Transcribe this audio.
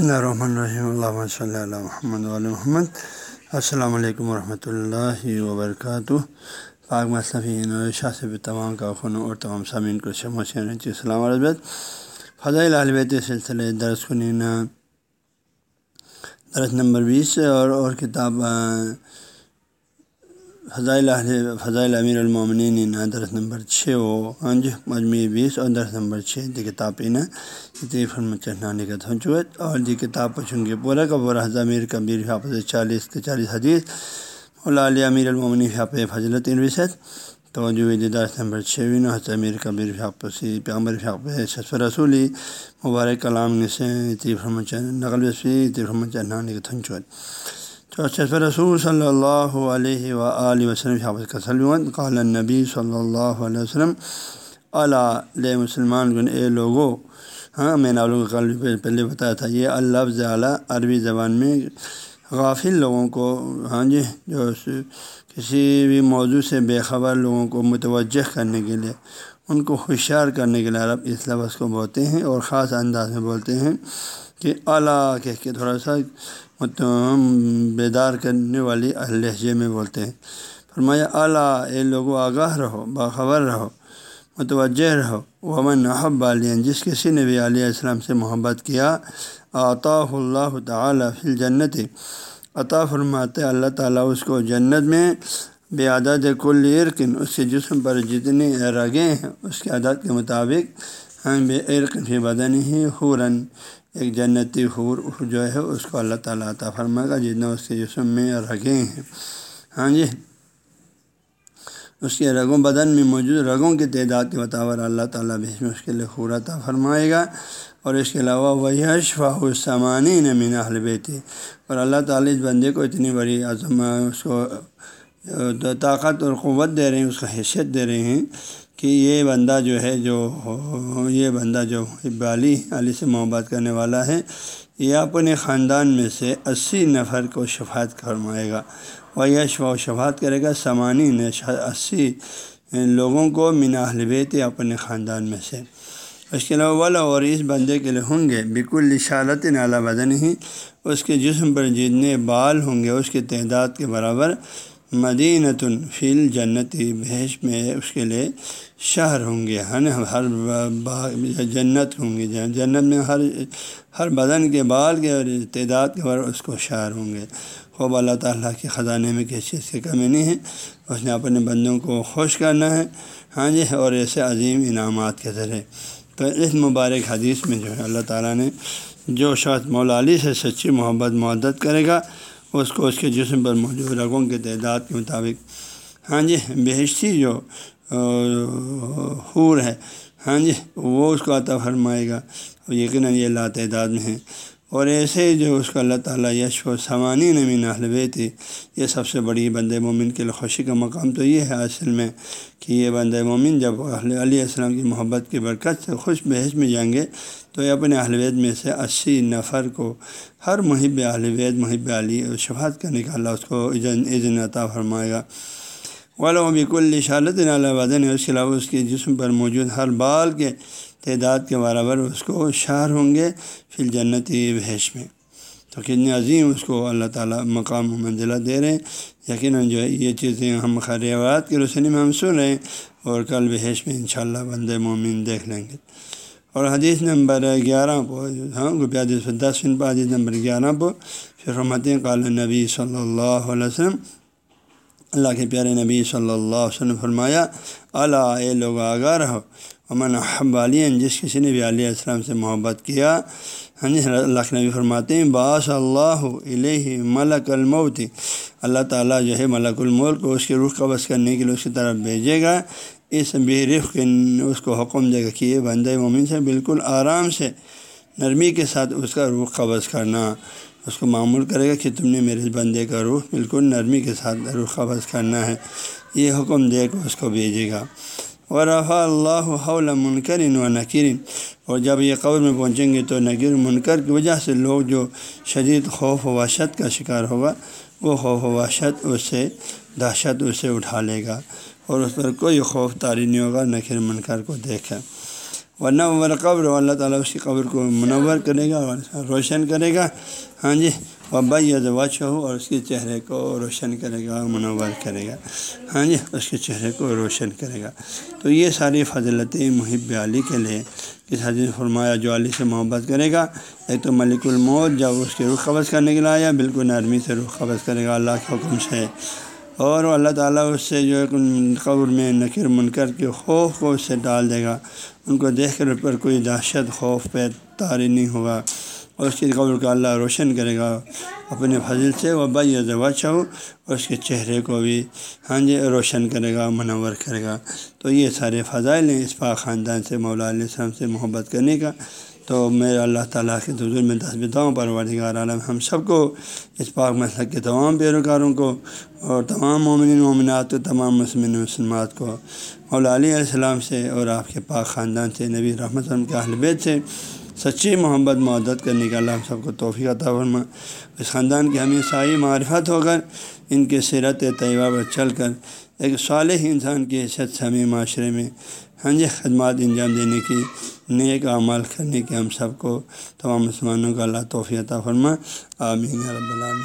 بسم اللہ الرحمن الرحیم اللہ صلی اللہ محمد علیہ محمد السلام علیکم ورحمۃ اللہ وبرکاتہ پاک مصنفین شاہ سے تمام کا خن اور تمام سامعین کو السلام علیہ فضائی البیت سلسلے درس کنینا درس نمبر بیس اور اور کتاب فضائل فضائل امیر المومنین درس نمبر چھ وہ ہاں جی مجموعی بیس اور درس نمبر چھ دی کتاب پینا فرم چڑھانے کا تھن چوت اور دی کتاب پچھوں گے پورا کا پورا حضا امیر کبیر حافظ چالیس کے چالیس حدیث، مولا علیہ امیر المومنی حافظ فضلت الوسط تو جو درس نمبر چھویں حضرت امیر کبیر حافظی پیامبر حافظ شسف رسولی مبارک کلام سے فرم نقل وسفی فرم چڑھانے کا تھن چوت تو رسول صلی اللہ علیہ و وسلم حافظ کا سلم قال نبی صلی اللہ علیہ وسلم علیہ مسلمان گن، اے لوگو ہاں میں نے لوگوں کا پہلے بتایا تھا، یہ الفظ اعلیٰ عربی زبان میں غافل لوگوں کو ہاں جی جو کسی بھی موضوع سے بے خبر لوگوں کو متوجہ کرنے کے لیے، ان کو ہوشیار کرنے کے لیے عرب اس لفظ کو بولتے ہیں اور خاص انداز میں بولتے ہیں کہ اعلیٰ کہہ کے تھوڑا سا بیدار کرنے والی لہجے میں بولتے ہیں۔ فرمایا، اعلیٰ، اے لوگوں آگاہ رہو، باخبر رہو، متوجہ رہو۔ ومن نحب علین جس کسی نے بھی علیہ السلام سے محبت کیا عطا اللہ تعالیٰ فی جنت عطا فرماتے، اللہ تعالیٰ اس کو جنت میں بے عدد کل عرقن اس کے جسم پر جتنی رگیں ہیں، اس کے عدد کے مطابق ہم بے عرق فی بدن ہی حورن۔ ایک جنتی حور جو ہے، اس کو اللہ تعالیٰ عطا فرمائے گا جتنا اس کے جسم میں رگیں ہیں۔ ہاں جی۔ اس کے رگوں، بدن میں موجود رگوں کی تعداد کے مطابق اللہ تعالیٰ بھی اس کے لیے خور عطا فرمائے گا۔ اور اس کے علاوہ وہی اشفا السمانی نمین البیتی اور اللہ تعالیٰ اس بندے کو اتنی بڑی عظم اس کو طاقت اور قوت دے رہے ہیں، اس کا حیثیت دے رہے ہیں کہ یہ بندہ جو ہے، جو یہ بندہ جو علی علی سے محبت کرنے والا ہے، یہ اپنے خاندان میں سے اسی نفر کو شفات فرمائے گا۔ وہ یش و شفات کرے گا، سمانی نے اسی لوگوں کو مینا البیت اپنے خاندان میں سے۔ اس کے علاوہ والا اور اس بندے کے لیے ہوں گے بالکل اشارت نالا بدن ہی اس کے جسم پر جتنے بال ہوں گے، اس کی تعداد کے برابر مدینت فیل جنتی بھیش میں اس کے لیے شہر ہوں گے یعنی ہر ہر باغ جنت ہوں گے یعنی جنت میں ہر ہر بدن کے بال کے اور تعداد کے بار اس کو شہر ہوں گے۔ خوب اللہ تعالیٰ کے خزانے میں کسی چیز کی کمی نہیں ہے، اس نے اپنے بندوں کو خوش کرنا ہے۔ ہاں جی اور ایسے عظیم انعامات کے ذریعے۔ تو اس مبارک حدیث میں جو ہے، اللہ تعالیٰ نے جو شخص مولا علی سے سچی محبت معدت کرے گا اس کو اس کے جسم پر موجود رگوں کے تعداد کے مطابق۔ ہاں جی بہشتی جو حور ہے۔ ہاں جی وہ اس کو عطا فرمائے گا۔ یقیناً یہ لا تعداد میں ہے۔ اور ایسے جو اس کو اللہ تعالیٰ یش و سوانی نمین حلوے تھی یہ سب سے بڑی بند مومن کے لیے خوشی کا مقام تو یہ ہے اصل میں کہ یہ بند مومن جب علیہ السلام کی محبت کی برکت سے خوش بحث میں جائیں گے، تو یہ اپنے اہلوید میں سے اسی نفر کو ہر محب اہلوید محب علی شفات کا نکالا اس کو عزن عطا فرمائے گا۔ والا بالکل اشالت نالا بدن ہے اس کے علاوہ اس کے جسم پر موجود ہر بال کے تعداد کے برابر اس کو شہر ہوں گے پھر جنتی بحث میں۔ تو کتنی عظیم اس کو اللہ تعالیٰ مقام و منزلہ دے رہے ہیں۔ یقیناً جو ہے یہ چیزیں ہم خریات کی روشنی میں ہم سن رہے ہیں اور کل بحث میں انشاءاللہ بند مومن دیکھ لیں گے۔ اور حدیث نمبر گیارہ پو ہاں حدیث دس پہ، حدیث نمبر گیارہ پو پھر رحمتیں قال نبی صلی اللہ علیہ وسلم اللہ کے پیارے نبی صلی اللہ علیہ وسلم فرمایا اللہ اے لوگ آگاہ رہو امن حب علین جس کسی نے بھی علیہ السلام سے محبت کیا ہاں جی اللہ کے نبی فرماتے ہیں، باس اللہ علیہ ملک الموت۔ اللہ تعالیٰ جو ہے ملک المول کو اس کے روح قبض کرنے کے لیے اس کی طرف بھیجے گا۔ اس بے رخ اس کو حکم دے گا کہ یہ بندہ مومن سے بالکل آرام سے، نرمی کے ساتھ اس کا روح قبض کرنا۔ اس کو معمول کرے گا کہ تم نے میرے بندے کا روح بالکل نرمی کے ساتھ روح قبض کرنا ہے۔ یہ حکم دے کر اس کو بھیجے گا۔ اور رفا اللہ حول منکرن و نکرین اور جب یہ قبر میں پہنچیں گے تو نکیر منکر کی وجہ سے لوگ جو شدید خوف و وحشت کا شکار ہوگا، وہ خوف و وحشت اس سے، دہشت اسے اٹھا لے گا۔ اور اس پر کوئی خوف تاری نہیں ہوگا، نکیر منکر کو دیکھا ورنہ ور قبر اللہ تعالیٰ اس کی قبر کو منور کرے گا اور روشن کرے گا۔ ہاں جی وبا یا وچ ہو اور اس کے چہرے کو روشن کرے گا، منور کرے گا۔ ہاں جی اس کے چہرے کو روشن کرے گا۔ تو یہ ساری فضلتیں محب علی کے لیے کس حدیث فرمایا، جو علی سے محبت کرے گا، ایک تو ملک الموت، جب اس کے رخ قبض کرنے کے لیے آیا، بالکل نرمی سے رخ قبض کرے گا، اللہ کے حکم سے۔ اور اللہ تعالیٰ اس سے جو ہے قبر میں نکر منکر کے خوف کو اس سے ڈال دے گا۔ ان کو دیکھ کر پر کوئی دہشت، خوف پہ تاری نہیں ہوگا۔ اور اس کی قبر کا اللہ روشن کرے گا۔ اپنے فضل سے وہ بھائی ہو اور اس کے چہرے کو بھی ہاں جی روشن کرے گا، منور کرے گا۔ تو یہ سارے فضائل ہیں اس پاک خاندان سے، مولا علیہ السلام سے محبت کرنے کا۔ تو میں اللہ تعالیٰ کے حضور میں تصبیتا ہوں، پروردگار عالم، ہم سب کو اس پاک مسلک کے تمام پیروکاروں کو اور تمام مومن مومنات، تمام مسلم مسلمات کو۔ مولا علیہ السلام سے اور آپ کے پاک خاندان سے، نبی رحمت کے اہل بیت سے سچی محبت معدت کرنے کا اللہ ہم سب کو توفیق عطا فرما۔ اس خاندان کی ہمیں سائی معرفت ہو کر ان کے سیرت طیبہ پر چل کر ایک صالح انسان کی حیثیت سے ہمیں معاشرے میں ہاں جی خدمات انجام دینے کی نیک اعمال کرنے کے ہم سب کو تمام مسلمانوں کا اللہ توفیع عطا فرما۔ آمین رب العالمین۔